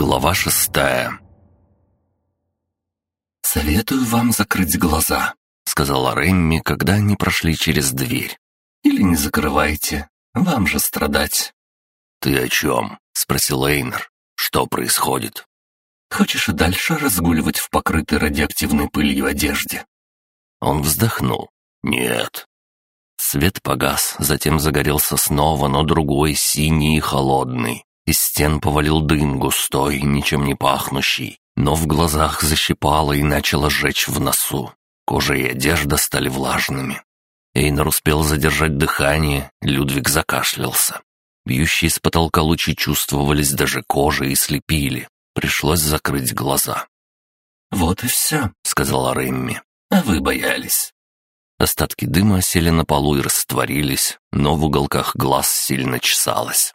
Глава шестая «Советую вам закрыть глаза», — сказала Рэмми, когда они прошли через дверь. «Или не закрывайте, вам же страдать». «Ты о чем?» — спросил Эйнер. «Что происходит?» «Хочешь и дальше разгуливать в покрытой радиоактивной пылью одежде?» Он вздохнул. «Нет». Свет погас, затем загорелся снова, но другой, синий и холодный. Из стен повалил дым густой, ничем не пахнущий, но в глазах защипало и начало жечь в носу. Кожа и одежда стали влажными. Эйнер успел задержать дыхание, Людвиг закашлялся. Бьющие с потолка лучи чувствовались даже кожей и слепили. Пришлось закрыть глаза. «Вот и все», — сказала Рэмми. «А вы боялись». Остатки дыма осели на полу и растворились, но в уголках глаз сильно чесалось.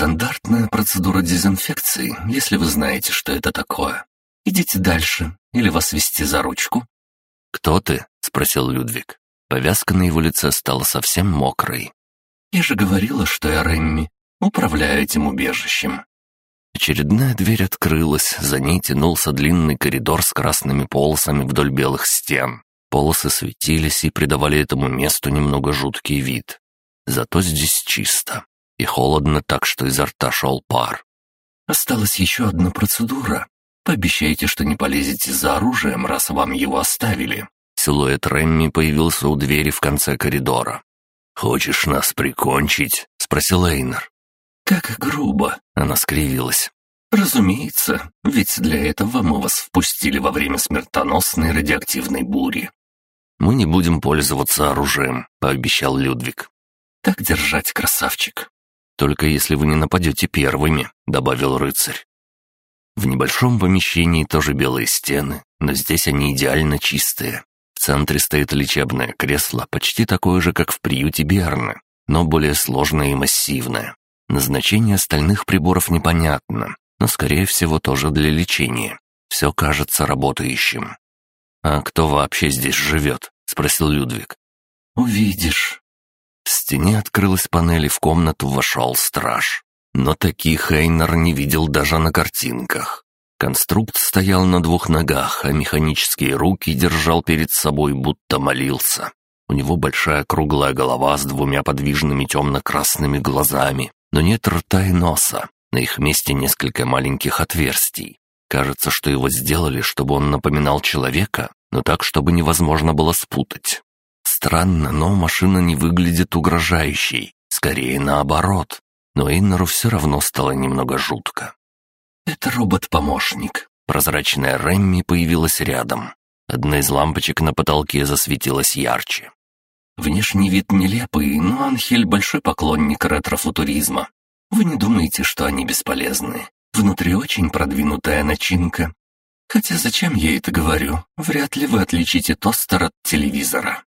Стандартная процедура дезинфекции, если вы знаете, что это такое. Идите дальше, или вас вести за ручку». «Кто ты?» — спросил Людвиг. Повязка на его лице стала совсем мокрой. «Я же говорила, что я Рэмми. Управляю этим убежищем». Очередная дверь открылась, за ней тянулся длинный коридор с красными полосами вдоль белых стен. Полосы светились и придавали этому месту немного жуткий вид. Зато здесь чисто и холодно так, что изо рта шел пар. «Осталась еще одна процедура. Пообещайте, что не полезете за оружием, раз вам его оставили». Силуэт Рэмми появился у двери в конце коридора. «Хочешь нас прикончить?» — спросил Эйнер. «Как грубо!» — она скривилась. «Разумеется, ведь для этого мы вас впустили во время смертоносной радиоактивной бури». «Мы не будем пользоваться оружием», — пообещал Людвиг. «Так держать, красавчик. «Только если вы не нападете первыми», — добавил рыцарь. В небольшом помещении тоже белые стены, но здесь они идеально чистые. В центре стоит лечебное кресло, почти такое же, как в приюте Берны, но более сложное и массивное. Назначение остальных приборов непонятно, но, скорее всего, тоже для лечения. Все кажется работающим. «А кто вообще здесь живет?» — спросил Людвиг. «Увидишь», в стене открылась панель, и в комнату вошел страж. Но таких Эйнер не видел даже на картинках. Конструкт стоял на двух ногах, а механические руки держал перед собой, будто молился. У него большая круглая голова с двумя подвижными темно-красными глазами, но нет рта и носа. На их месте несколько маленьких отверстий. Кажется, что его сделали, чтобы он напоминал человека, но так, чтобы невозможно было спутать. Странно, но машина не выглядит угрожающей. Скорее наоборот. Но Эйнеру все равно стало немного жутко. «Это робот-помощник». Прозрачная Рэмми появилась рядом. Одна из лампочек на потолке засветилась ярче. Внешний вид нелепый, но Анхель большой поклонник ретро-футуризма. Вы не думаете, что они бесполезны? Внутри очень продвинутая начинка. Хотя зачем я это говорю? Вряд ли вы отличите тостер от телевизора.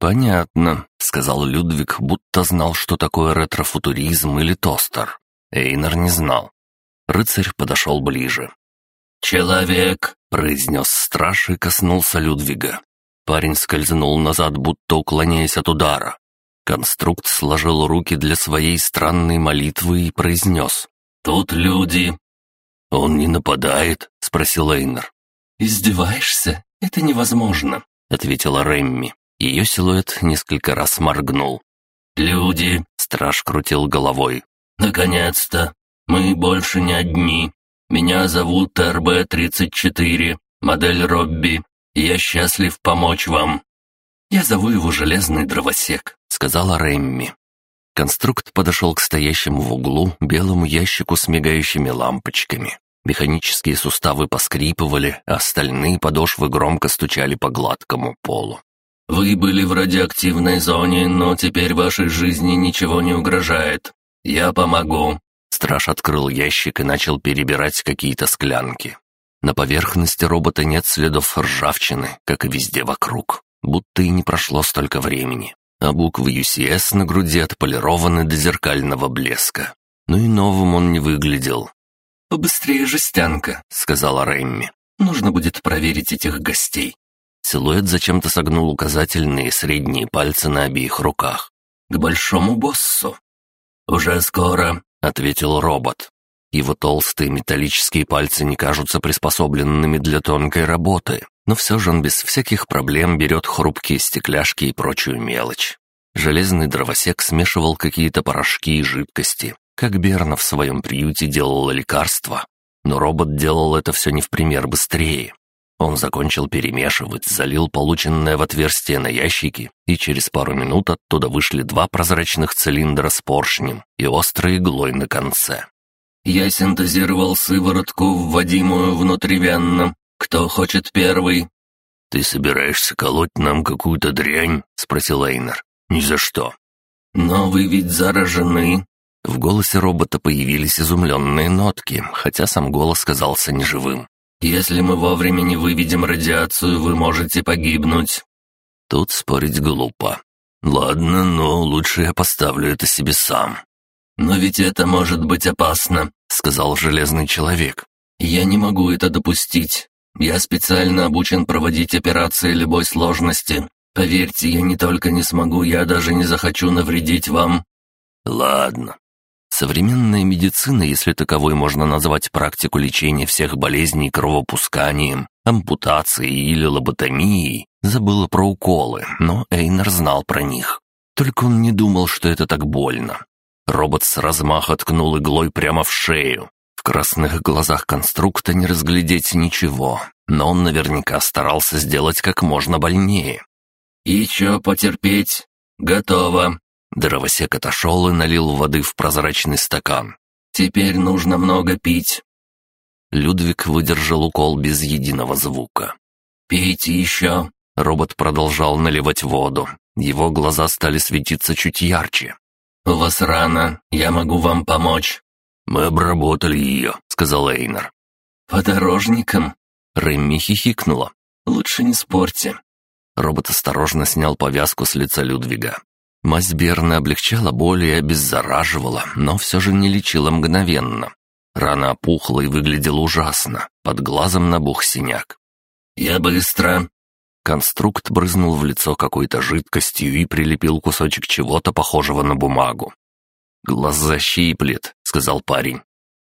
«Понятно», — сказал Людвиг, будто знал, что такое ретрофутуризм или тостер. Эйнер не знал. Рыцарь подошел ближе. «Человек!» — произнес страж и коснулся Людвига. Парень скользнул назад, будто уклоняясь от удара. Конструкт сложил руки для своей странной молитвы и произнес. «Тут люди». «Он не нападает?» — спросил Эйнер. «Издеваешься? Это невозможно», — ответила Ремми. Ее силуэт несколько раз моргнул. «Люди!» — страж крутил головой. «Наконец-то! Мы больше не одни. Меня зовут РБ-34, модель Робби, я счастлив помочь вам». «Я зову его Железный Дровосек», — сказала Рэмми. Конструкт подошел к стоящему в углу белому ящику с мигающими лампочками. Механические суставы поскрипывали, а остальные подошвы громко стучали по гладкому полу. Вы были в радиоактивной зоне, но теперь вашей жизни ничего не угрожает. Я помогу». Страж открыл ящик и начал перебирать какие-то склянки. На поверхности робота нет следов ржавчины, как и везде вокруг, будто и не прошло столько времени. А буквы UCS на груди отполированы до зеркального блеска. Ну и новым он не выглядел. «Побыстрее, жестянка», — сказала Рэмми. «Нужно будет проверить этих гостей. Силуэт зачем-то согнул указательные и средние пальцы на обеих руках. «К большому боссу». «Уже скоро», — ответил робот. Его толстые металлические пальцы не кажутся приспособленными для тонкой работы, но все же он без всяких проблем берет хрупкие стекляшки и прочую мелочь. Железный дровосек смешивал какие-то порошки и жидкости, как Берна в своем приюте делала лекарства. Но робот делал это все не в пример быстрее. Он закончил перемешивать, залил полученное в отверстие на ящики, и через пару минут оттуда вышли два прозрачных цилиндра с поршнем и острой иглой на конце. «Я синтезировал сыворотку, вводимую внутривенно. Кто хочет первый?» «Ты собираешься колоть нам какую-то дрянь?» — спросил Эйнер. «Ни за что». «Но вы ведь заражены». В голосе робота появились изумленные нотки, хотя сам голос казался неживым. «Если мы вовремя не выведем радиацию, вы можете погибнуть». Тут спорить глупо. «Ладно, но лучше я поставлю это себе сам». «Но ведь это может быть опасно», — сказал Железный Человек. «Я не могу это допустить. Я специально обучен проводить операции любой сложности. Поверьте, я не только не смогу, я даже не захочу навредить вам». «Ладно, Современная медицина, если таковой можно назвать практику лечения всех болезней кровопусканием, ампутацией или лоботомией, забыла про уколы, но Эйнер знал про них. Только он не думал, что это так больно. Робот с размаха ткнул иглой прямо в шею. В красных глазах конструкта не разглядеть ничего, но он наверняка старался сделать как можно больнее. «Еще потерпеть. Готово», Дровосек отошел и налил воды в прозрачный стакан. «Теперь нужно много пить». Людвиг выдержал укол без единого звука. «Пейте еще». Робот продолжал наливать воду. Его глаза стали светиться чуть ярче. «У вас рана. Я могу вам помочь». «Мы обработали ее», — сказал Эйнер. «Подорожником?» Рэмми хихикнула. «Лучше не спорьте». Робот осторожно снял повязку с лица Людвига. Мазь Берна облегчала боль и обеззараживала, но все же не лечила мгновенно. Рана опухла и выглядела ужасно. Под глазом набух синяк. «Я быстро!» Конструкт брызнул в лицо какой-то жидкостью и прилепил кусочек чего-то похожего на бумагу. «Глаза щиплет», — сказал парень.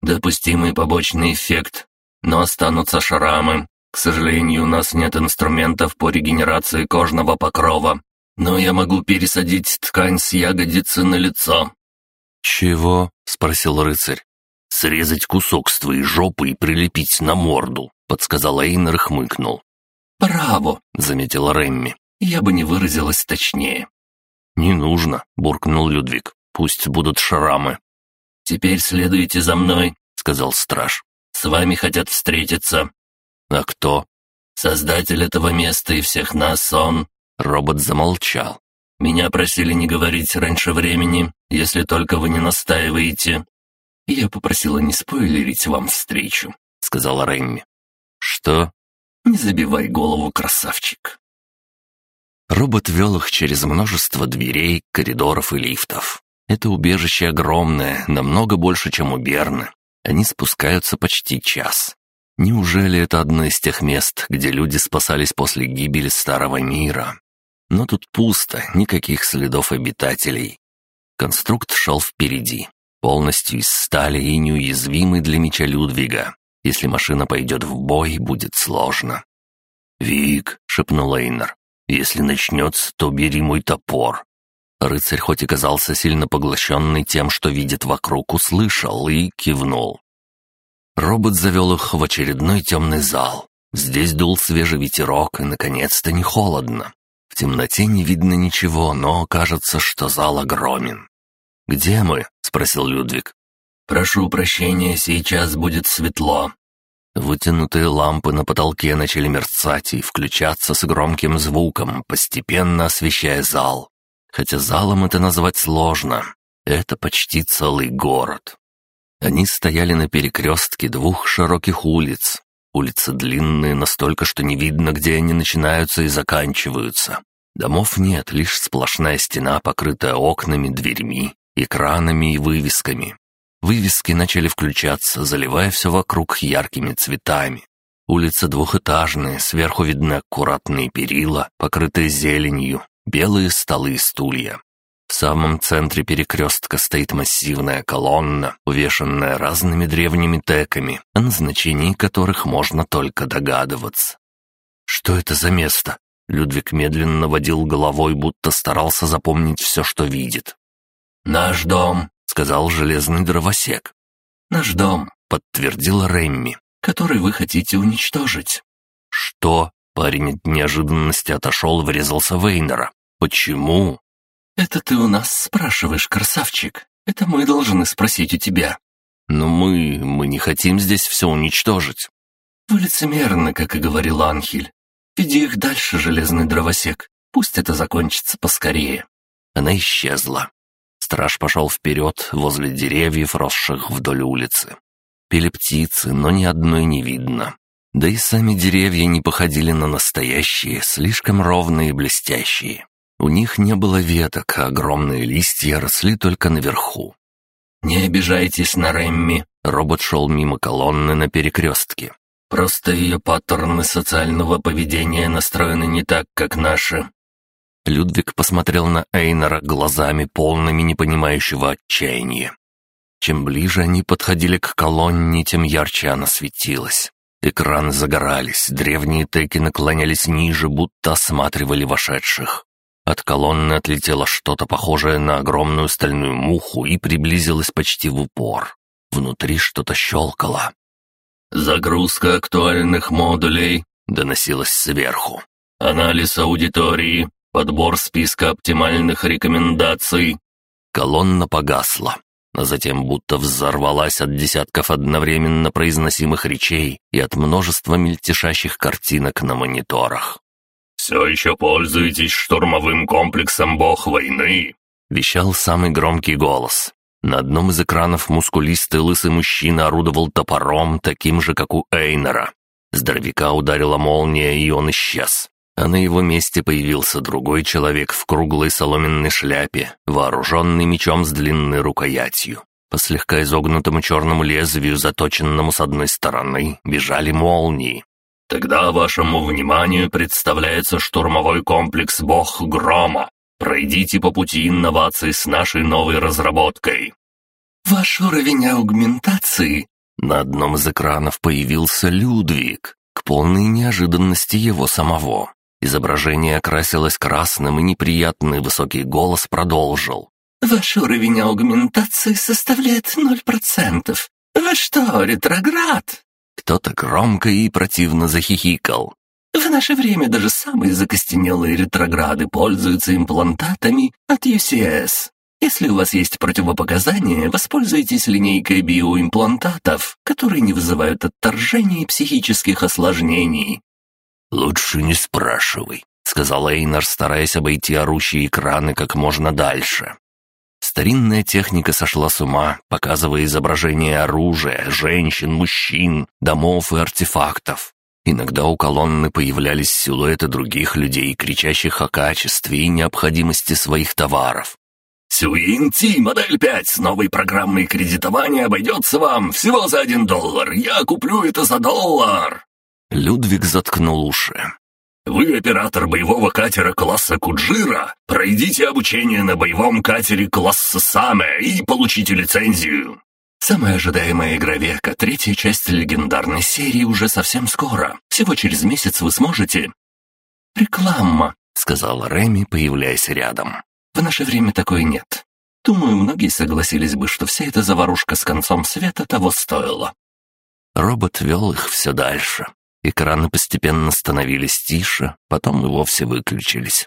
«Допустимый побочный эффект, но останутся шрамы. К сожалению, у нас нет инструментов по регенерации кожного покрова, но я могу пересадить ткань с ягодицы на лицо». «Чего?» — спросил рыцарь. «Срезать кусок с твоей жопы и прилепить на морду», — подсказал Эйнер и хмыкнул. «Браво!» — заметила Рэмми. «Я бы не выразилась точнее». «Не нужно», — буркнул Людвиг. «Пусть будут шрамы». «Теперь следуйте за мной», — сказал страж. «С вами хотят встретиться». «А кто?» «Создатель этого места и всех нас, он...» Робот замолчал. «Меня просили не говорить раньше времени, если только вы не настаиваете. Я попросила не спойлерить вам встречу», — сказала Рэмми. «Что?» «Не забивай голову, красавчик». Робот вел их через множество дверей, коридоров и лифтов. Это убежище огромное, намного больше, чем у Берны. Они спускаются почти час. Неужели это одно из тех мест, где люди спасались после гибели Старого Мира? Но тут пусто, никаких следов обитателей. Конструкт шел впереди, полностью из стали и неуязвимый для меча Людвига. Если машина пойдет в бой, будет сложно. «Вик», — шепнул Эйнер, — «если начнется, то бери мой топор». Рыцарь хоть и казался сильно поглощенный тем, что видит вокруг, услышал и кивнул. Робот завел их в очередной темный зал. Здесь дул свежий ветерок, и, наконец-то, не холодно. В темноте не видно ничего, но кажется, что зал огромен. «Где мы?» — спросил Людвиг. «Прошу прощения, сейчас будет светло». Вытянутые лампы на потолке начали мерцать и включаться с громким звуком, постепенно освещая зал. Хотя залом это назвать сложно. Это почти целый город. Они стояли на перекрестке двух широких улиц, Улицы длинные настолько, что не видно, где они начинаются и заканчиваются. Домов нет, лишь сплошная стена, покрытая окнами, дверьми, экранами и вывесками. Вывески начали включаться, заливая все вокруг яркими цветами. Улица двухэтажная, сверху видны аккуратные перила, покрытые зеленью, белые столы и стулья. В самом центре перекрестка стоит массивная колонна, увешанная разными древними теками, о назначении которых можно только догадываться. «Что это за место?» Людвиг медленно водил головой, будто старался запомнить все, что видит. «Наш дом», — сказал железный дровосек. «Наш дом», — подтвердила Ремми, «который вы хотите уничтожить». «Что?» — парень от неожиданности отошел и врезался Эйнера. «Почему?» «Это ты у нас спрашиваешь, красавчик. Это мы должны спросить у тебя». «Но мы... мы не хотим здесь все уничтожить». «Вы лицемерны, как и говорил Анхель. Веди их дальше, железный дровосек. Пусть это закончится поскорее». Она исчезла. Страж пошел вперед, возле деревьев, росших вдоль улицы. Пели птицы, но ни одной не видно. Да и сами деревья не походили на настоящие, слишком ровные и блестящие. У них не было веток, а огромные листья росли только наверху. «Не обижайтесь на Рэмми», — робот шел мимо колонны на перекрестке. «Просто ее паттерны социального поведения настроены не так, как наши». Людвиг посмотрел на Эйнора глазами, полными непонимающего отчаяния. Чем ближе они подходили к колонне, тем ярче она светилась. Экраны загорались, древние теки наклонялись ниже, будто осматривали вошедших. От колонны отлетело что-то похожее на огромную стальную муху и приблизилось почти в упор. Внутри что-то щелкало. «Загрузка актуальных модулей», — доносилось сверху. «Анализ аудитории, подбор списка оптимальных рекомендаций». Колонна погасла, а затем будто взорвалась от десятков одновременно произносимых речей и от множества мельтешащих картинок на мониторах. «Все еще пользуетесь штурмовым комплексом «Бог войны»?» — вещал самый громкий голос. На одном из экранов мускулистый лысый мужчина орудовал топором, таким же, как у Эйнера. Здоровяка ударила молния, и он исчез. А на его месте появился другой человек в круглой соломенной шляпе, вооруженный мечом с длинной рукоятью. По слегка изогнутому черному лезвию, заточенному с одной стороны, бежали молнии. Тогда вашему вниманию представляется штурмовой комплекс «Бог Грома». Пройдите по пути инноваций с нашей новой разработкой. Ваш уровень аугментации... На одном из экранов появился Людвиг, к полной неожиданности его самого. Изображение окрасилось красным, и неприятный высокий голос продолжил. «Ваш уровень аугментации составляет ноль процентов. Вы что, ретроград?» Кто-то громко и противно захихикал. В наше время даже самые закостенелые ретрограды пользуются имплантатами от UCS. Если у вас есть противопоказания, воспользуйтесь линейкой биоимплантатов, которые не вызывают отторжения и психических осложнений. «Лучше не спрашивай», — сказал Эйнар, стараясь обойти орущие экраны как можно дальше. Старинная техника сошла с ума, показывая изображения оружия, женщин, мужчин, домов и артефактов. Иногда у колонны появлялись силуэты других людей, кричащих о качестве и необходимости своих товаров. «Сюин-Ти, модель 5 с новой программой кредитования обойдется вам всего за один доллар. Я куплю это за доллар!» Людвиг заткнул уши. Вы оператор боевого катера класса Куджира. Пройдите обучение на боевом катере класса Саме и получите лицензию. Самая ожидаемая игра века, третья часть легендарной серии уже совсем скоро. Всего через месяц вы сможете... «Реклама», — сказала Реми, появляясь рядом. «В наше время такой нет. Думаю, многие согласились бы, что вся эта заварушка с концом света того стоила». Робот вел их все дальше. Экраны постепенно становились тише, потом и вовсе выключились.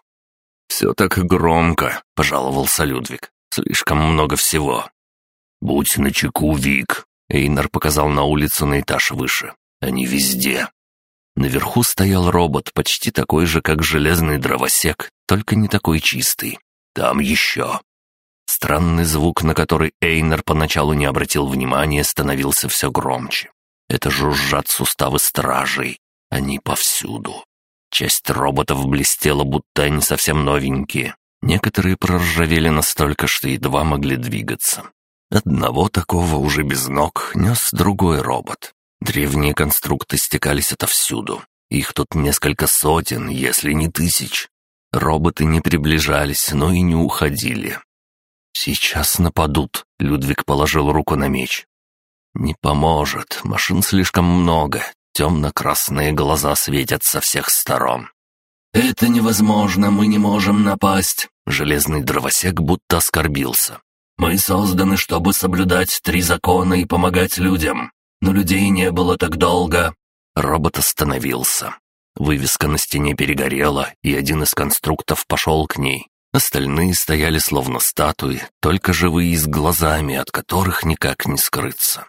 «Все так громко», — пожаловался Людвиг. «Слишком много всего». «Будь начеку, Вик», — Эйнар показал на улицу на этаж выше. «Они везде». Наверху стоял робот, почти такой же, как железный дровосек, только не такой чистый. Там еще. Странный звук, на который Эйнер поначалу не обратил внимания, становился все громче. Это жужжат суставы стражей. Они повсюду. Часть роботов блестела, будто они совсем новенькие. Некоторые проржавели настолько, что едва могли двигаться. Одного такого уже без ног нес другой робот. Древние конструкты стекались отовсюду. Их тут несколько сотен, если не тысяч. Роботы не приближались, но и не уходили. «Сейчас нападут», — Людвиг положил руку на меч. «Не поможет, машин слишком много, темно-красные глаза светят со всех сторон». «Это невозможно, мы не можем напасть», — железный дровосек будто оскорбился. «Мы созданы, чтобы соблюдать три закона и помогать людям, но людей не было так долго». Робот остановился. Вывеска на стене перегорела, и один из конструктов пошел к ней. Остальные стояли словно статуи, только живые с глазами, от которых никак не скрыться.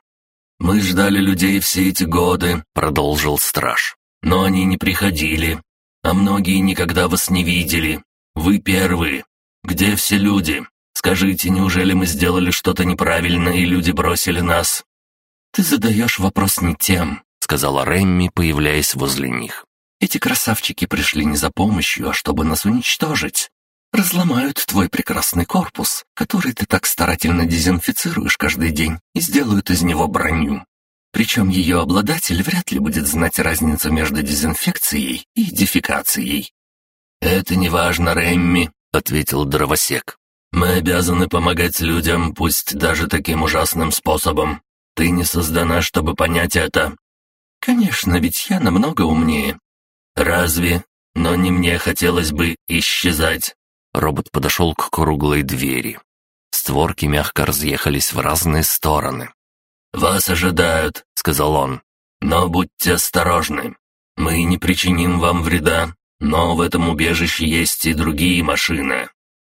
«Мы ждали людей все эти годы», — продолжил страж. «Но они не приходили, а многие никогда вас не видели. Вы первые. Где все люди? Скажите, неужели мы сделали что-то неправильно, и люди бросили нас?» «Ты задаешь вопрос не тем», — сказала Рэмми, появляясь возле них. «Эти красавчики пришли не за помощью, а чтобы нас уничтожить. Разломают твой прекрасный корпус, который ты так старательно дезинфицируешь каждый день, и сделают из него броню. Причем ее обладатель вряд ли будет знать разницу между дезинфекцией и дефекацией. «Это не важно, Рэмми», — ответил дровосек. «Мы обязаны помогать людям, пусть даже таким ужасным способом. Ты не создана, чтобы понять это». «Конечно, ведь я намного умнее». «Разве? Но не мне хотелось бы исчезать». Робот подошел к круглой двери. Створки мягко разъехались в разные стороны. «Вас ожидают», — сказал он. «Но будьте осторожны. Мы не причиним вам вреда, но в этом убежище есть и другие машины.